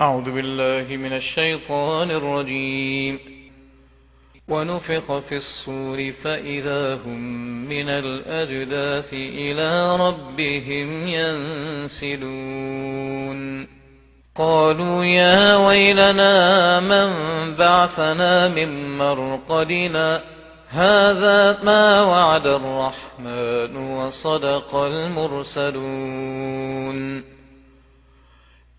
أعوذ بالله من الشيطان الرجيم. ونفخ في الصور فإذا هم من الأجداث إلى ربهم ينسلون. قالوا يا ويلنا من بعثنا من مرقدنا؟ هذا ما وعد الرحمن وصدق المرسلون.